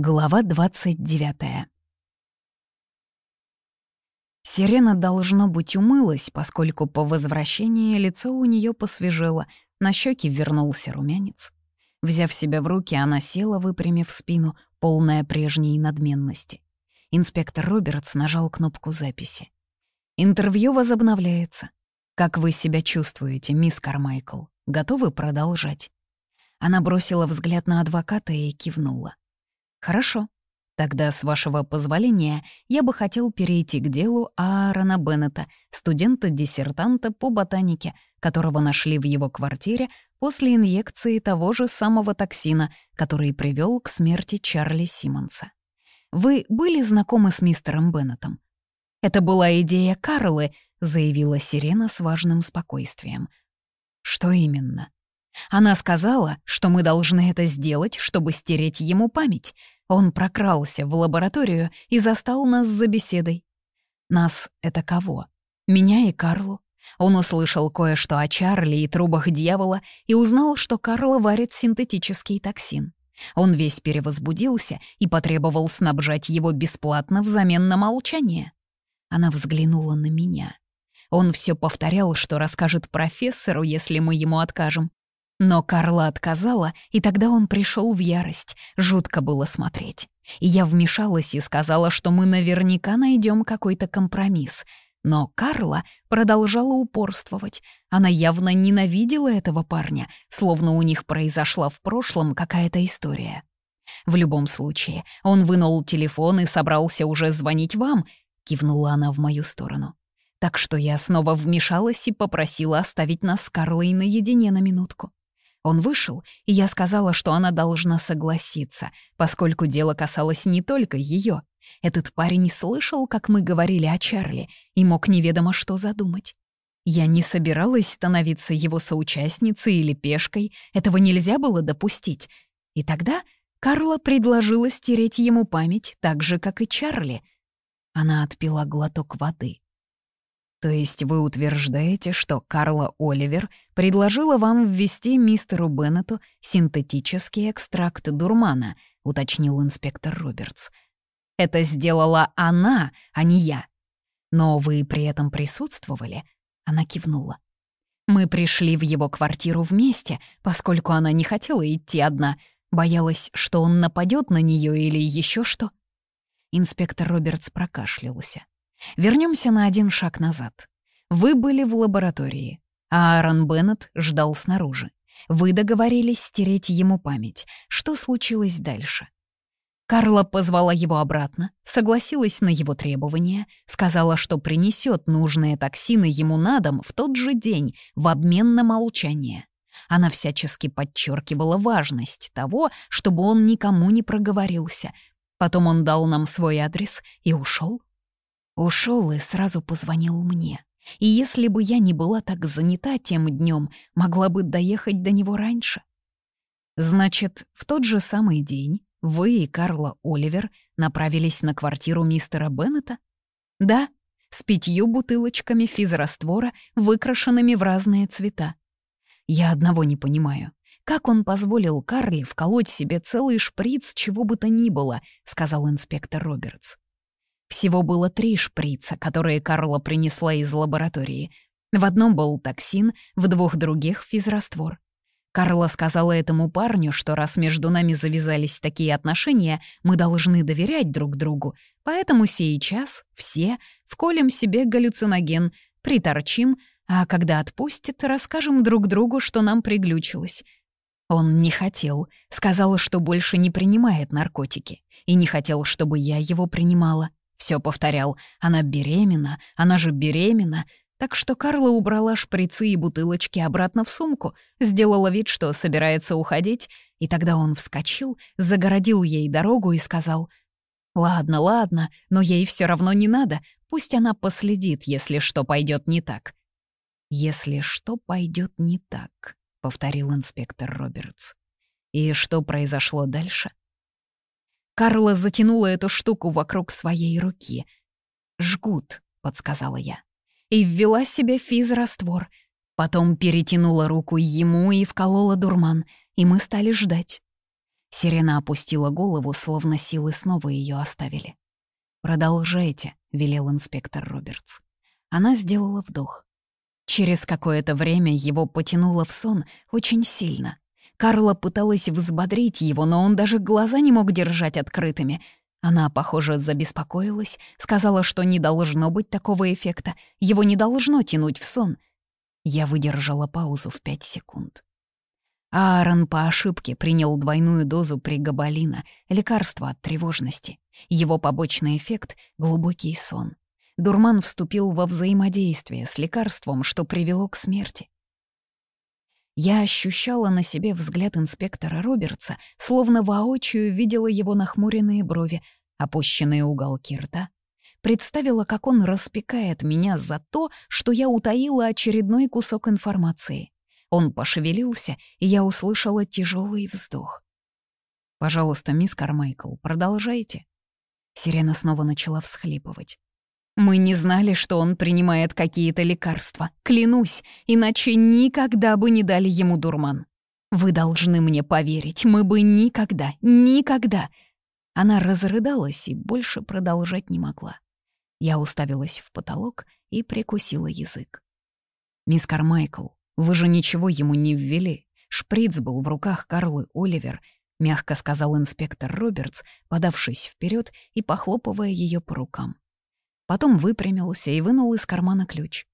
Глава 29 Сирена, должно быть, умылась, поскольку по возвращении лицо у нее посвежело, на щеки вернулся румянец. Взяв себя в руки, она села, выпрямив спину, полная прежней надменности. Инспектор Робертс нажал кнопку записи. «Интервью возобновляется. Как вы себя чувствуете, мисс Кармайкл? Готовы продолжать?» Она бросила взгляд на адвоката и кивнула. «Хорошо. Тогда, с вашего позволения, я бы хотел перейти к делу Аарона Беннета, студента-диссертанта по ботанике, которого нашли в его квартире после инъекции того же самого токсина, который привел к смерти Чарли Симмонса. Вы были знакомы с мистером Беннетом? «Это была идея Карлы», — заявила Сирена с важным спокойствием. «Что именно?» Она сказала, что мы должны это сделать, чтобы стереть ему память. Он прокрался в лабораторию и застал нас за беседой. Нас — это кого? Меня и Карлу. Он услышал кое-что о Чарли и трубах дьявола и узнал, что Карла варит синтетический токсин. Он весь перевозбудился и потребовал снабжать его бесплатно взамен на молчание. Она взглянула на меня. Он все повторял, что расскажет профессору, если мы ему откажем. Но Карла отказала, и тогда он пришел в ярость. Жутко было смотреть. Я вмешалась и сказала, что мы наверняка найдем какой-то компромисс. Но Карла продолжала упорствовать. Она явно ненавидела этого парня, словно у них произошла в прошлом какая-то история. В любом случае, он вынул телефон и собрался уже звонить вам, кивнула она в мою сторону. Так что я снова вмешалась и попросила оставить нас с Карлой наедине на минутку. Он вышел, и я сказала, что она должна согласиться, поскольку дело касалось не только ее. Этот парень слышал, как мы говорили о Чарли, и мог неведомо что задумать. Я не собиралась становиться его соучастницей или пешкой, этого нельзя было допустить. И тогда Карла предложила стереть ему память так же, как и Чарли. Она отпила глоток воды. То есть вы утверждаете, что Карла Оливер предложила вам ввести мистеру Беннету синтетический экстракт дурмана, уточнил инспектор Робертс. Это сделала она, а не я. Но вы при этом присутствовали? Она кивнула. Мы пришли в его квартиру вместе, поскольку она не хотела идти одна, боялась, что он нападет на нее или еще что. Инспектор Робертс прокашлялся. Вернемся на один шаг назад. Вы были в лаборатории, а Аарон Беннет ждал снаружи. Вы договорились стереть ему память. Что случилось дальше? Карла позвала его обратно, согласилась на его требования, сказала, что принесет нужные токсины ему на дом в тот же день в обмен на молчание. Она всячески подчеркивала важность того, чтобы он никому не проговорился. Потом он дал нам свой адрес и ушел. Ушел и сразу позвонил мне. И если бы я не была так занята тем днем, могла бы доехать до него раньше. Значит, в тот же самый день вы и Карла Оливер направились на квартиру мистера Беннета? Да, с пятью бутылочками физраствора, выкрашенными в разные цвета. Я одного не понимаю. Как он позволил Карле вколоть себе целый шприц чего бы то ни было, сказал инспектор Робертс. Всего было три шприца, которые Карла принесла из лаборатории. В одном был токсин, в двух других — физраствор. Карла сказала этому парню, что раз между нами завязались такие отношения, мы должны доверять друг другу, поэтому сейчас все вколем себе галлюциноген, приторчим, а когда отпустит, расскажем друг другу, что нам приглючилось. Он не хотел, сказал, что больше не принимает наркотики, и не хотел, чтобы я его принимала. Все повторял. Она беременна, она же беременна. Так что Карла убрала шприцы и бутылочки обратно в сумку, сделала вид, что собирается уходить, и тогда он вскочил, загородил ей дорогу и сказал, «Ладно, ладно, но ей все равно не надо, пусть она последит, если что пойдет не так». «Если что пойдет не так», — повторил инспектор Робертс. «И что произошло дальше?» Карла затянула эту штуку вокруг своей руки. «Жгут», — подсказала я. И ввела себе физраствор. Потом перетянула руку ему и вколола дурман, и мы стали ждать. Сирена опустила голову, словно силы снова ее оставили. «Продолжайте», — велел инспектор Робертс. Она сделала вдох. Через какое-то время его потянуло в сон очень сильно. Карла пыталась взбодрить его, но он даже глаза не мог держать открытыми. Она, похоже, забеспокоилась, сказала, что не должно быть такого эффекта, его не должно тянуть в сон. Я выдержала паузу в пять секунд. Аарон по ошибке принял двойную дозу пригабалина, лекарства от тревожности. Его побочный эффект — глубокий сон. Дурман вступил во взаимодействие с лекарством, что привело к смерти. Я ощущала на себе взгляд инспектора Робертса, словно воочию видела его нахмуренные брови, опущенные уголки рта. Представила, как он распекает меня за то, что я утаила очередной кусок информации. Он пошевелился, и я услышала тяжелый вздох. «Пожалуйста, мисс Кармайкл, продолжайте». Сирена снова начала всхлипывать. Мы не знали, что он принимает какие-то лекарства. Клянусь, иначе никогда бы не дали ему дурман. Вы должны мне поверить, мы бы никогда, никогда. Она разрыдалась и больше продолжать не могла. Я уставилась в потолок и прикусила язык. «Мисс Кармайкл, вы же ничего ему не ввели. Шприц был в руках Карлы Оливер», — мягко сказал инспектор Робертс, подавшись вперед и похлопывая ее по рукам. Потом выпрямился и вынул из кармана ключ.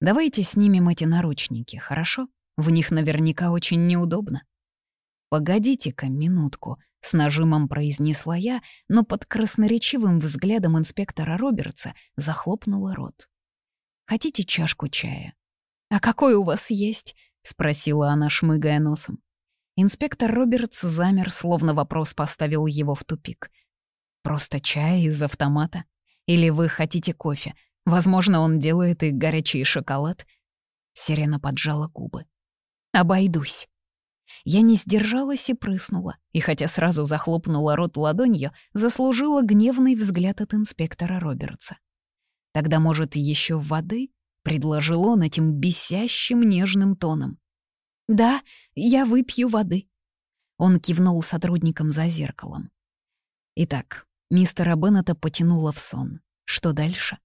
«Давайте снимем эти наручники, хорошо? В них наверняка очень неудобно». «Погодите-ка минутку», — с нажимом произнесла я, но под красноречивым взглядом инспектора Робертса захлопнула рот. «Хотите чашку чая?» «А какой у вас есть?» — спросила она, шмыгая носом. Инспектор Робертс замер, словно вопрос поставил его в тупик. «Просто чай из автомата?» Или вы хотите кофе? Возможно, он делает и горячий шоколад». Сирена поджала губы. «Обойдусь». Я не сдержалась и прыснула, и хотя сразу захлопнула рот ладонью, заслужила гневный взгляд от инспектора Робертса. «Тогда, может, еще воды?» — предложил он этим бесящим нежным тоном. «Да, я выпью воды». Он кивнул сотрудникам за зеркалом. «Итак, Мистера Беннета потянуло в сон. Что дальше?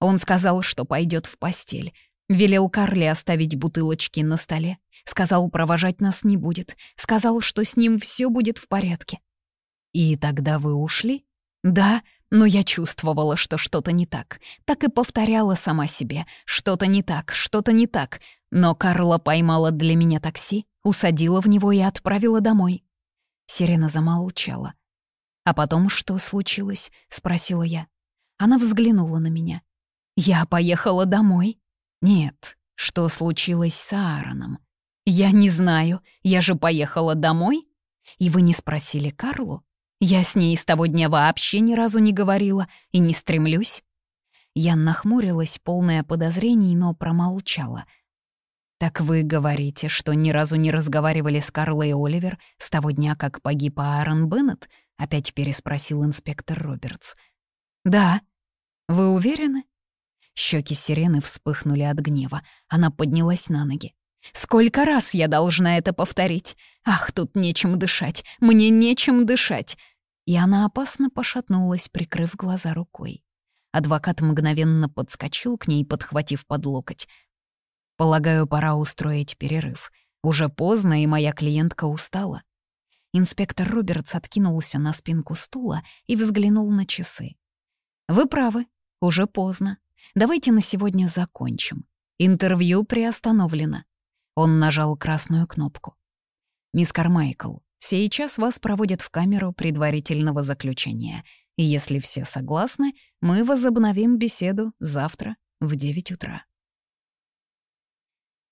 Он сказал, что пойдет в постель. Велел Карли оставить бутылочки на столе. Сказал, провожать нас не будет. Сказал, что с ним все будет в порядке. «И тогда вы ушли?» «Да, но я чувствовала, что что-то не так. Так и повторяла сама себе. Что-то не так, что-то не так. Но Карла поймала для меня такси, усадила в него и отправила домой». Сирена замолчала. «А потом что случилось?» — спросила я. Она взглянула на меня. «Я поехала домой?» «Нет, что случилось с Аароном?» «Я не знаю, я же поехала домой?» «И вы не спросили Карлу?» «Я с ней с того дня вообще ни разу не говорила и не стремлюсь». Я нахмурилась, полная подозрений, но промолчала. «Так вы говорите, что ни разу не разговаривали с Карлой Оливер с того дня, как погиб Аарон Беннет?» — опять переспросил инспектор Робертс. «Да. Вы уверены?» Щеки сирены вспыхнули от гнева. Она поднялась на ноги. «Сколько раз я должна это повторить? Ах, тут нечем дышать! Мне нечем дышать!» И она опасно пошатнулась, прикрыв глаза рукой. Адвокат мгновенно подскочил к ней, подхватив под локоть. «Полагаю, пора устроить перерыв. Уже поздно, и моя клиентка устала». Инспектор Робертс откинулся на спинку стула и взглянул на часы. «Вы правы, уже поздно. Давайте на сегодня закончим. Интервью приостановлено». Он нажал красную кнопку. «Мисс Кармайкл, сейчас вас проводят в камеру предварительного заключения. Если все согласны, мы возобновим беседу завтра в 9 утра».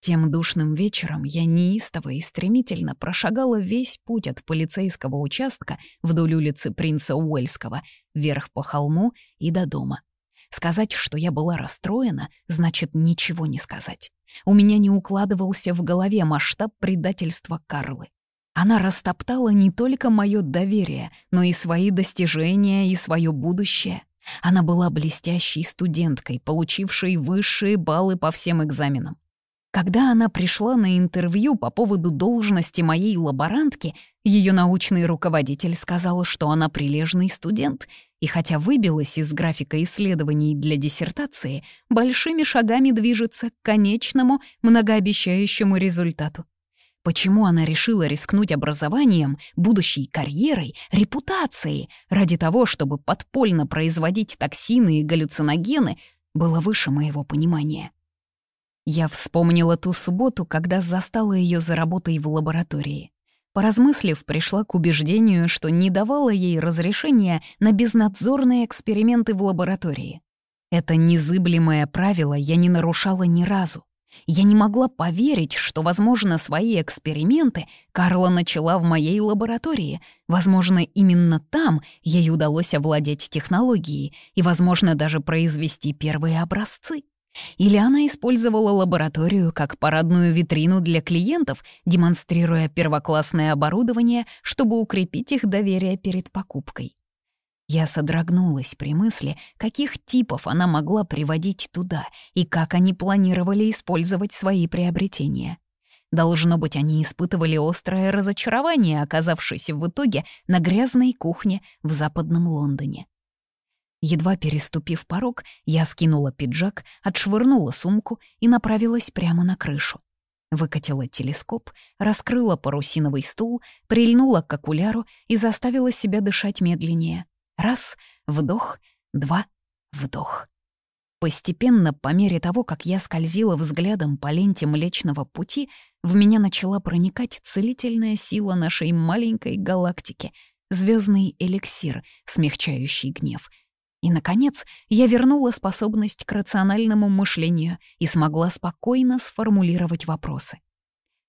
Тем душным вечером я неистово и стремительно прошагала весь путь от полицейского участка вдоль улицы Принца Уэльского, вверх по холму и до дома. Сказать, что я была расстроена, значит ничего не сказать. У меня не укладывался в голове масштаб предательства Карлы. Она растоптала не только мое доверие, но и свои достижения и свое будущее. Она была блестящей студенткой, получившей высшие баллы по всем экзаменам. Когда она пришла на интервью по поводу должности моей лаборантки, ее научный руководитель сказал, что она прилежный студент, и хотя выбилась из графика исследований для диссертации, большими шагами движется к конечному, многообещающему результату. Почему она решила рискнуть образованием, будущей карьерой, репутацией ради того, чтобы подпольно производить токсины и галлюциногены, было выше моего понимания. Я вспомнила ту субботу, когда застала ее за работой в лаборатории. Поразмыслив, пришла к убеждению, что не давала ей разрешения на безнадзорные эксперименты в лаборатории. Это незыблемое правило я не нарушала ни разу. Я не могла поверить, что, возможно, свои эксперименты Карла начала в моей лаборатории. Возможно, именно там ей удалось овладеть технологией и, возможно, даже произвести первые образцы. Или она использовала лабораторию как парадную витрину для клиентов, демонстрируя первоклассное оборудование, чтобы укрепить их доверие перед покупкой. Я содрогнулась при мысли, каких типов она могла приводить туда и как они планировали использовать свои приобретения. Должно быть, они испытывали острое разочарование, оказавшись в итоге на грязной кухне в западном Лондоне. Едва переступив порог, я скинула пиджак, отшвырнула сумку и направилась прямо на крышу. Выкатила телескоп, раскрыла парусиновый стул, прильнула к окуляру и заставила себя дышать медленнее. Раз — вдох, два — вдох. Постепенно, по мере того, как я скользила взглядом по ленте Млечного Пути, в меня начала проникать целительная сила нашей маленькой галактики, звездный эликсир, смягчающий гнев — и, наконец, я вернула способность к рациональному мышлению и смогла спокойно сформулировать вопросы.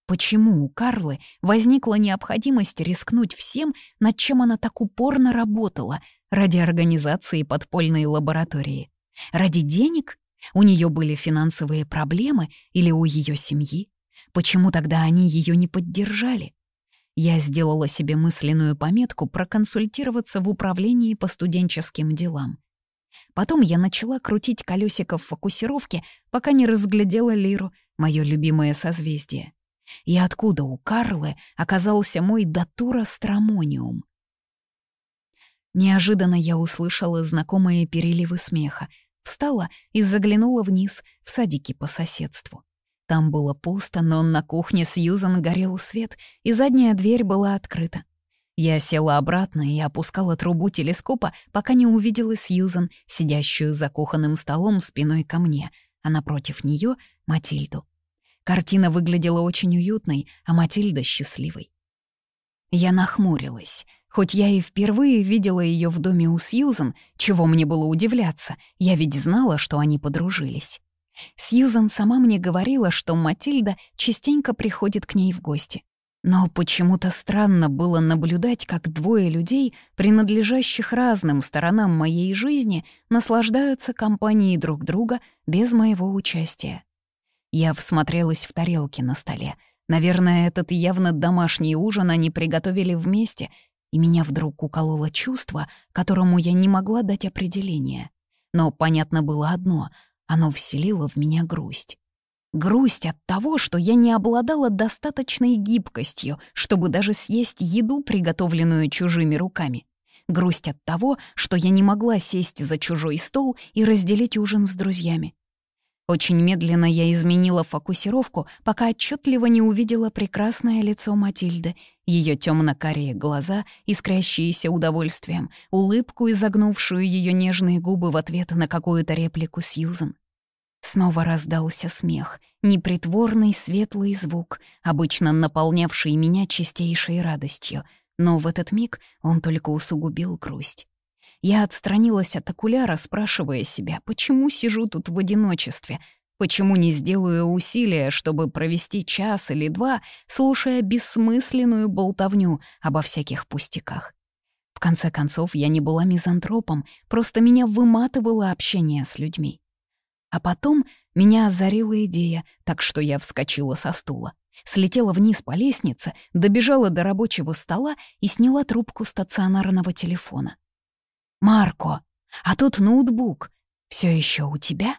Почему у Карлы возникла необходимость рискнуть всем, над чем она так упорно работала, ради организации подпольной лаборатории? Ради денег? У нее были финансовые проблемы или у ее семьи? Почему тогда они ее не поддержали? Я сделала себе мысленную пометку проконсультироваться в управлении по студенческим делам. Потом я начала крутить колесико в фокусировке, пока не разглядела Лиру, мое любимое созвездие. И откуда у Карлы оказался мой датура стромониум? Неожиданно я услышала знакомые переливы смеха, встала и заглянула вниз, в садике по соседству. Там было пусто, но на кухне Сьюзан горел свет, и задняя дверь была открыта. Я села обратно и опускала трубу телескопа, пока не увидела Сьюзан, сидящую за кухонным столом спиной ко мне, а напротив нее Матильду. Картина выглядела очень уютной, а Матильда — счастливой. Я нахмурилась. Хоть я и впервые видела ее в доме у Сьюзан, чего мне было удивляться, я ведь знала, что они подружились. Сьюзан сама мне говорила, что Матильда частенько приходит к ней в гости. Но почему-то странно было наблюдать, как двое людей, принадлежащих разным сторонам моей жизни, наслаждаются компанией друг друга без моего участия. Я всмотрелась в тарелки на столе. Наверное, этот явно домашний ужин они приготовили вместе, и меня вдруг укололо чувство, которому я не могла дать определение. Но понятно было одно — оно вселило в меня грусть. Грусть от того, что я не обладала достаточной гибкостью, чтобы даже съесть еду, приготовленную чужими руками. Грусть от того, что я не могла сесть за чужой стол и разделить ужин с друзьями. Очень медленно я изменила фокусировку, пока отчетливо не увидела прекрасное лицо Матильды, ее темно-карие глаза, искрящиеся удовольствием, улыбку, изогнувшую ее нежные губы в ответ на какую-то реплику Сьюзен. Снова раздался смех, непритворный светлый звук, обычно наполнявший меня чистейшей радостью, но в этот миг он только усугубил грусть. Я отстранилась от окуляра, спрашивая себя, почему сижу тут в одиночестве, почему не сделаю усилия, чтобы провести час или два, слушая бессмысленную болтовню обо всяких пустяках. В конце концов, я не была мизантропом, просто меня выматывало общение с людьми. А потом меня озарила идея, так что я вскочила со стула. Слетела вниз по лестнице, добежала до рабочего стола и сняла трубку стационарного телефона. «Марко, а тут ноутбук. Все еще у тебя?»